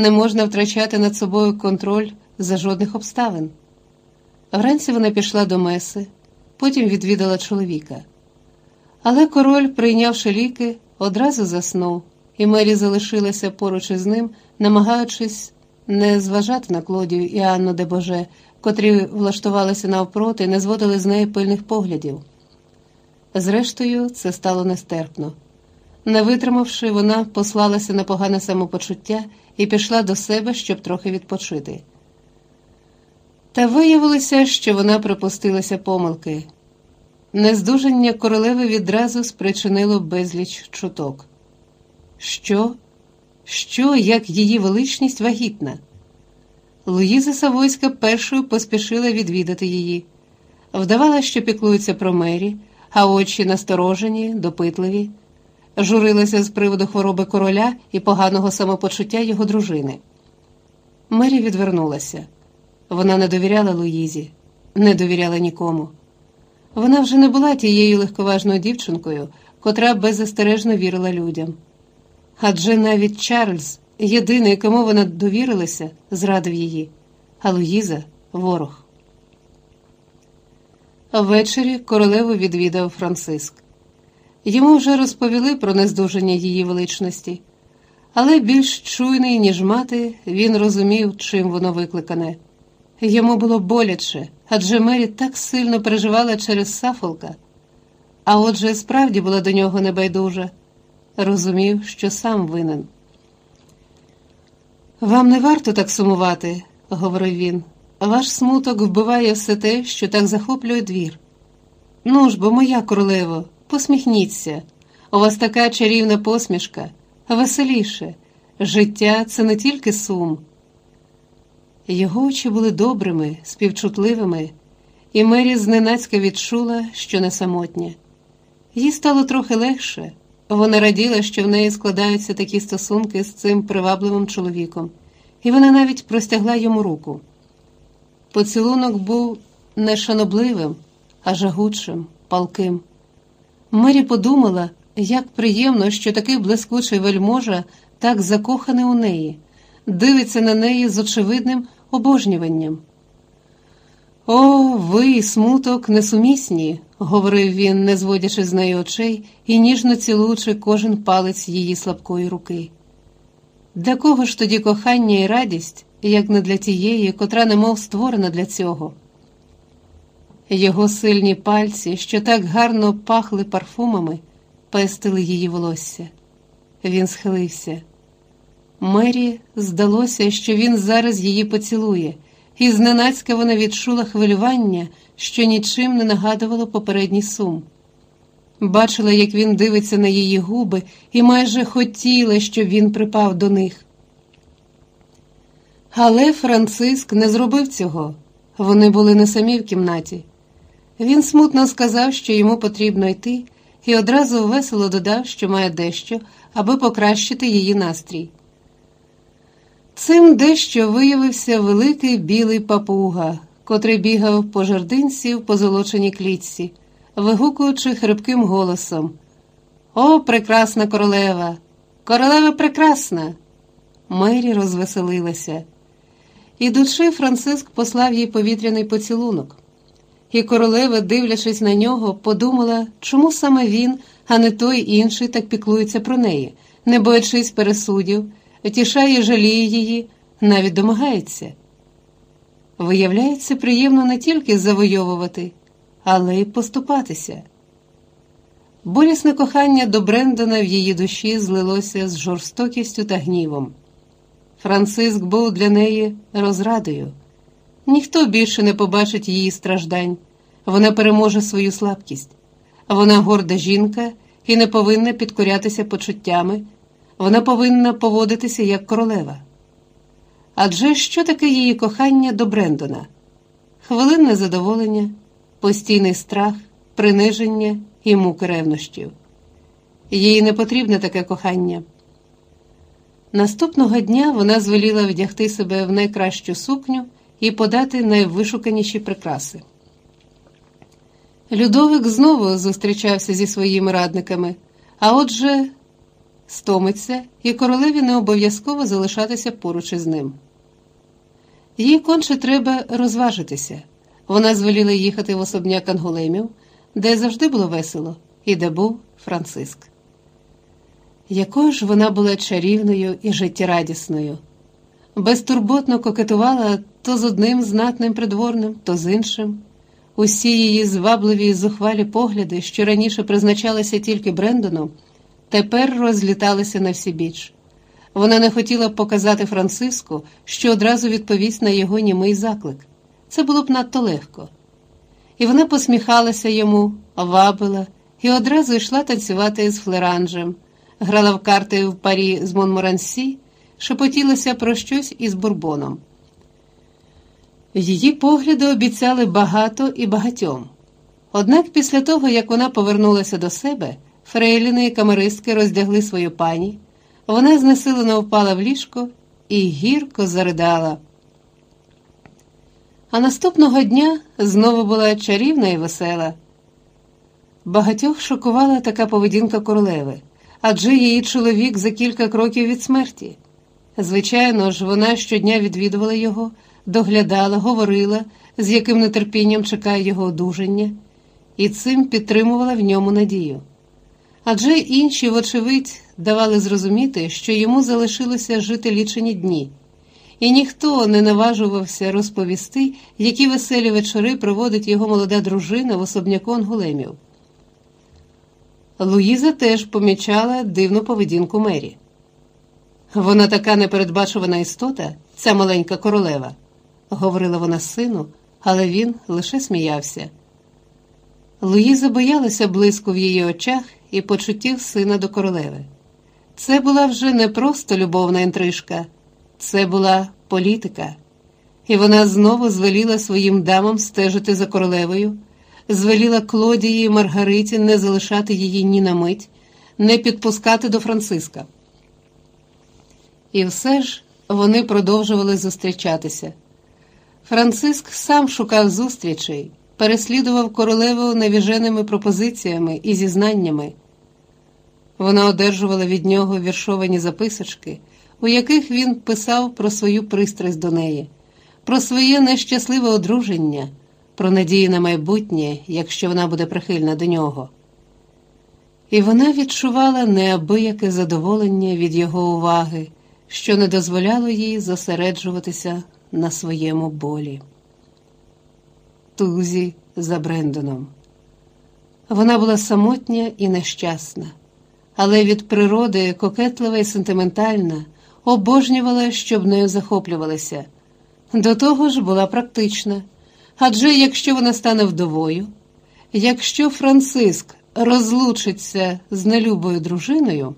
не можна втрачати над собою контроль за жодних обставин. Вранці вона пішла до меси, потім відвідала чоловіка. Але король, прийнявши ліки, одразу заснув, і Мері залишилася поруч із ним, намагаючись не зважати на Клодію і Анну де Боже, котрі влаштувалися навпроти і не зводили з неї пильних поглядів. Зрештою, це стало нестерпно. Не витримавши, вона послалася на погане самопочуття і пішла до себе, щоб трохи відпочити. Та виявилося, що вона припустилася помилки. Нездужання королеви відразу спричинило безліч чуток. Що? Що, як її величність вагітна? Луїза Савойська першою поспішила відвідати її, вдавала, що піклується про мері, а очі насторожені, допитливі, журилася з приводу хвороби короля і поганого самопочуття його дружини. Мері відвернулася. Вона не довіряла Луїзі, не довіряла нікому. Вона вже не була тією легковажною дівчинкою, котра беззастережно вірила людям. Адже навіть Чарльз, єдиний, кому вона довірилася, зрадив її, а Луїза ворог. Ввечері королеву відвідав Франциск. Йому вже розповіли про нездужання її величності, але більш чуйний, ніж мати, він розумів, чим воно викликане. Йому було боляче, адже Мері так сильно переживала через Сафолка, а отже, справді була до нього небайдужа, розумів, що сам винен. Вам не варто так сумувати, говорив він. Ваш смуток вбиває все те, що так захоплює двір. Ну ж бо, моя королево, посміхніться, у вас така чарівна посмішка, веселіше. Життя це не тільки сум. Його очі були добрими, співчутливими, і Мері зненацька відчула, що не самотня. Їй стало трохи легше. Вона раділа, що в неї складаються такі стосунки з цим привабливим чоловіком, і вона навіть простягла йому руку. Поцілунок був не шанобливим, а жагучим, палким. Мері подумала, як приємно, що такий блискучий вельможа так закоханий у неї, дивиться на неї з очевидним обожнюванням. О, ви, смуток, несумісні, говорив він, не зводячи з неї очей і ніжно цілуючи кожен палець її слабкої руки. Для кого ж тоді кохання і радість, як не для тієї, котра немов створена для цього? Його сильні пальці, що так гарно пахли парфумами, пестили її волосся. Він схилився. Мері здалося, що він зараз її поцілує, і зненацька вона відчула хвилювання, що нічим не нагадувало попередній сум. Бачила, як він дивиться на її губи, і майже хотіла, щоб він припав до них. Але Франциск не зробив цього. Вони були не самі в кімнаті. Він смутно сказав, що йому потрібно йти, і одразу весело додав, що має дещо, аби покращити її настрій. Цим дещо виявився великий білий папуга, котрий бігав по жердинці в позолоченій клітці, вигукуючи хрипким голосом: О, прекрасна королева! Королева прекрасна! Мері розвеселилася. Ідучи, Франциск послав їй повітряний поцілунок. І королева, дивлячись на нього, подумала, чому саме він, а не той інший, так піклується про неї, не боячись пересудів втішає, жаліє її, навіть домагається. Виявляється, приємно не тільки завойовувати, але й поступатися. Болісне кохання до Брендона в її душі злилося з жорстокістю та гнівом. Франциск був для неї розрадою. Ніхто більше не побачить її страждань, вона переможе свою слабкість. Вона горда жінка і не повинна підкорятися почуттями вона повинна поводитися як королева. Адже що таке її кохання до Брендона? Хвилинне задоволення, постійний страх, приниження і муки ревнощів. Їй не потрібне таке кохання. Наступного дня вона звеліла вдягти себе в найкращу сукню і подати найвишуканіші прикраси. Людовик знову зустрічався зі своїми радниками, а отже, стомиться, і королеві не обов'язково залишатися поруч із ним. Їй конче треба розважитися. Вона звеліла їхати в особняк Анголемів, де завжди було весело, і де був Франциск. Якою ж вона була чарівною і життєрадісною, безтурботно кокетувала то з одним знатним придворним, то з іншим. Усі її звабливі і зухвалі погляди, що раніше призначалися тільки Брендону, тепер розліталися на всі біч. Вона не хотіла показати Франциску, що одразу відповість на його німий заклик. Це було б надто легко. І вона посміхалася йому, вабила і одразу йшла танцювати з флеранжем, грала в карти в парі з Монморансі, шепотілася про щось із бурбоном. Її погляди обіцяли багато і багатьом. Однак після того, як вона повернулася до себе, фрейліни і камеристки роздягли свою пані, вона знесилено впала в ліжко і гірко заридала. А наступного дня знову була чарівна і весела. Багатьох шокувала така поведінка королеви, адже її чоловік за кілька кроків від смерті. Звичайно ж, вона щодня відвідувала його, доглядала, говорила, з яким нетерпінням чекає його одужання, і цим підтримувала в ньому надію. Адже інші, вочевидь, давали зрозуміти, що йому залишилося жити лічені дні і ніхто не наважувався розповісти, які веселі вечори проводить його молода дружина в особняку Ангулемів. Луїза теж помічала дивну поведінку Мері. Вона така непередбачувана істота, ця маленька королева, говорила вона сину, але він лише сміявся. Луїза боялася блиску в її очах і почуттів сина до королеви. Це була вже не просто любовна інтрижка. Це була політика, і вона знову звеліла своїм дамам стежити за королевою, звеліла Клодії і Маргариті не залишати її ні на мить, не підпускати до Франциска. І все ж вони продовжували зустрічатися. Франциск сам шукав зустрічей, переслідував королеву навіженими пропозиціями і зізнаннями. Вона одержувала від нього віршовані записочки у яких він писав про свою пристрасть до неї, про своє нещасливе одруження, про надії на майбутнє, якщо вона буде прихильна до нього. І вона відчувала неабияке задоволення від його уваги, що не дозволяло їй зосереджуватися на своєму болі. Тузі за Брендоном. Вона була самотня і нещасна, але від природи кокетлива і сентиментальна обожнювала, щоб нею захоплювалися. До того ж була практична. Адже якщо вона стане вдовою, якщо Франциск розлучиться з нелюбою дружиною.